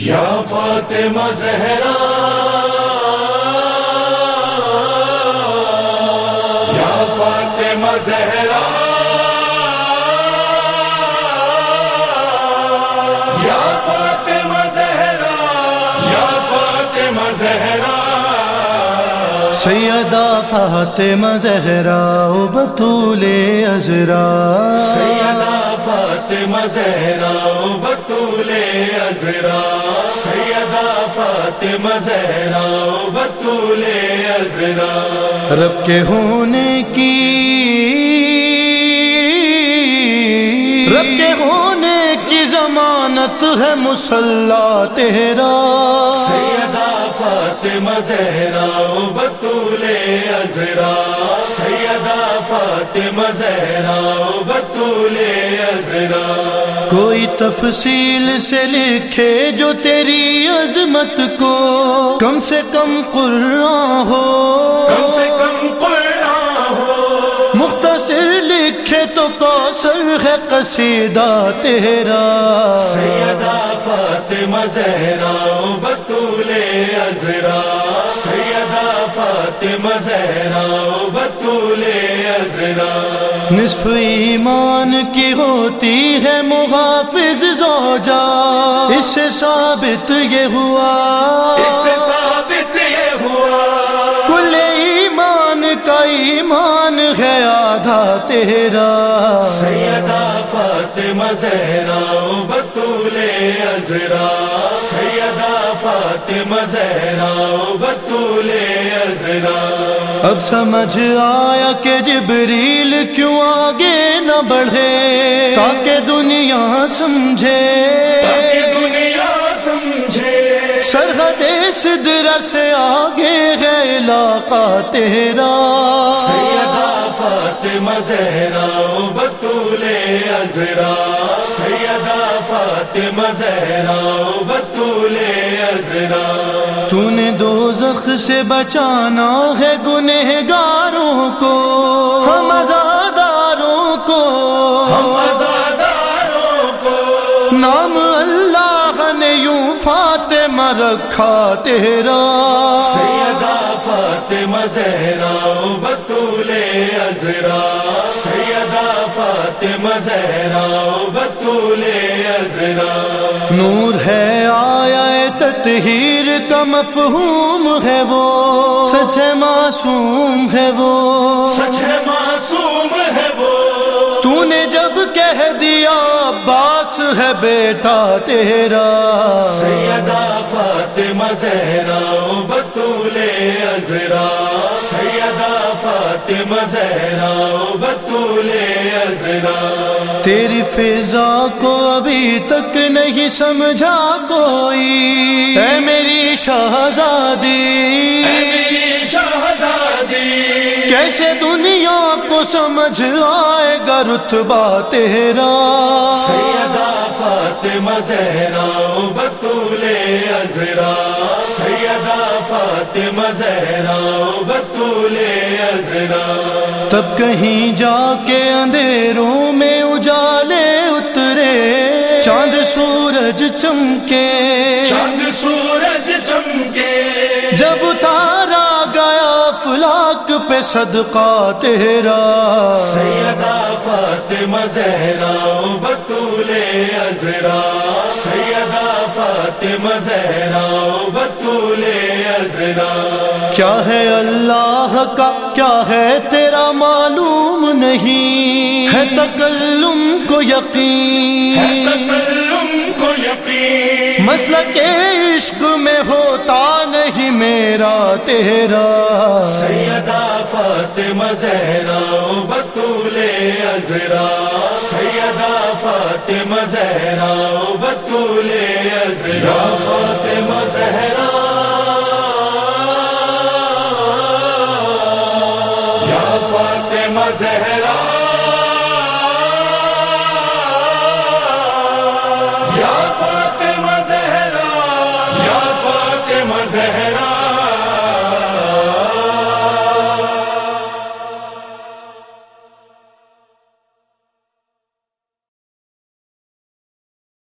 یا فاطمہ زہرا یا فاطمہ زہرا یا فاطمہ زہرا یا فاطمہ زہرا۔ سیدہ فاطمہ زہرا بطول ازرا سیدہ فاطمہ زہرا بطول ازرا سیدہ فاطمہ زہرا بطول ازرا رب کے ہونے کی رب کے ہونے کی ضمانت ہے مسلح تیرا فاطمہ زہرا بطول ازرا سیدہ فاطمہ زہرا بطول ازرا کوئی تفصیل سے لکھے جو تیری عظمت کو کم سے کم قرآن ہو لکھے تو کوثر ہے قصیدہ تیرا سیدہ فاطمہ زہرا بطول ازرا۔ سیدہ فاطمہ زہرا بطول ازرا۔ نصف ایمان کی ہوتی ہے محافظ زوجا۔ اس سے ثابت یہ ہوا۔ اس سے ثابت ایمان ہے آدھا تیرا۔ سیدہ فاطمہ زہرا بطول ازرا۔ سیدہ فاطمہ زہرا بطول ازرا۔ اب سمجھ آیا کہ جبریل کیوں آگے نہ بڑھے تاکہ دنیا سمجھے۔ تاکہ دنیا سرحد سدرا سے آگے ہے علاقہ تیرا سیدہ فاطمہ زہرا بطول ازرا۔ سیدہ فاطمہ زہرا بطول ازرا۔ تو نے دو زخ سے بچانا ہے گنہگاروں کو۔ ہم ازاداروں کو۔ ہم آزاداروں کو۔ نام اللہ نے یوں فاطمہ رکھا تیرا سیدہ فاطمہ زہرا بطول ازرا۔ سیدہ فاطمہ زہرا بطول ازرا۔ نور ہے آیا تطہیر کا مفہوم ہے وہ۔ سچ معصوم ہے وہ۔ سچ معصوم ہے وہ۔ تو نے جب کہہ دیا ہے بیٹا تیرا۔ سیدہ فاطمہ زہرا بطول ازرا۔ سیدہ فاطمہ زہرا بطول ازرا۔ تیری فضا کو ابھی تک نہیں سمجھا کوئی۔ اے میری شہزادی میری شہزادی کیسے دنیا کو سمجھ آئے گا رتبہ تیرا سیدہ فاطمہ زہرا بطول ازرا۔ سیدہ فاطمہ زہرا بطول ازرا۔ تب کہیں جا کے اندھیروں میں اجالے اترے۔ چاند سورج چمکے۔ چند سورج چمکے۔ جب تارا فلاک پہ صدقہ تیرا سیدہ فاطمہ زہرا بطول ازرا۔ سیدہ فاطمہ زہرا بطول ازرا۔ کیا ہے اللہ کا؟ کیا ہے تیرا معلوم نہیں؟ ہے تکلم کو یقین۔ تکلم کو یقین۔ مسئلہ کے عشق میں ہوتا نہیں میرا تیرا سیدہ فاطمہ زہرا بطول ازرا۔ سیدہ فاطمہ زہرا بطول ازرا۔ فاطمہ زہرا۔ یا فاطمہ زہرا۔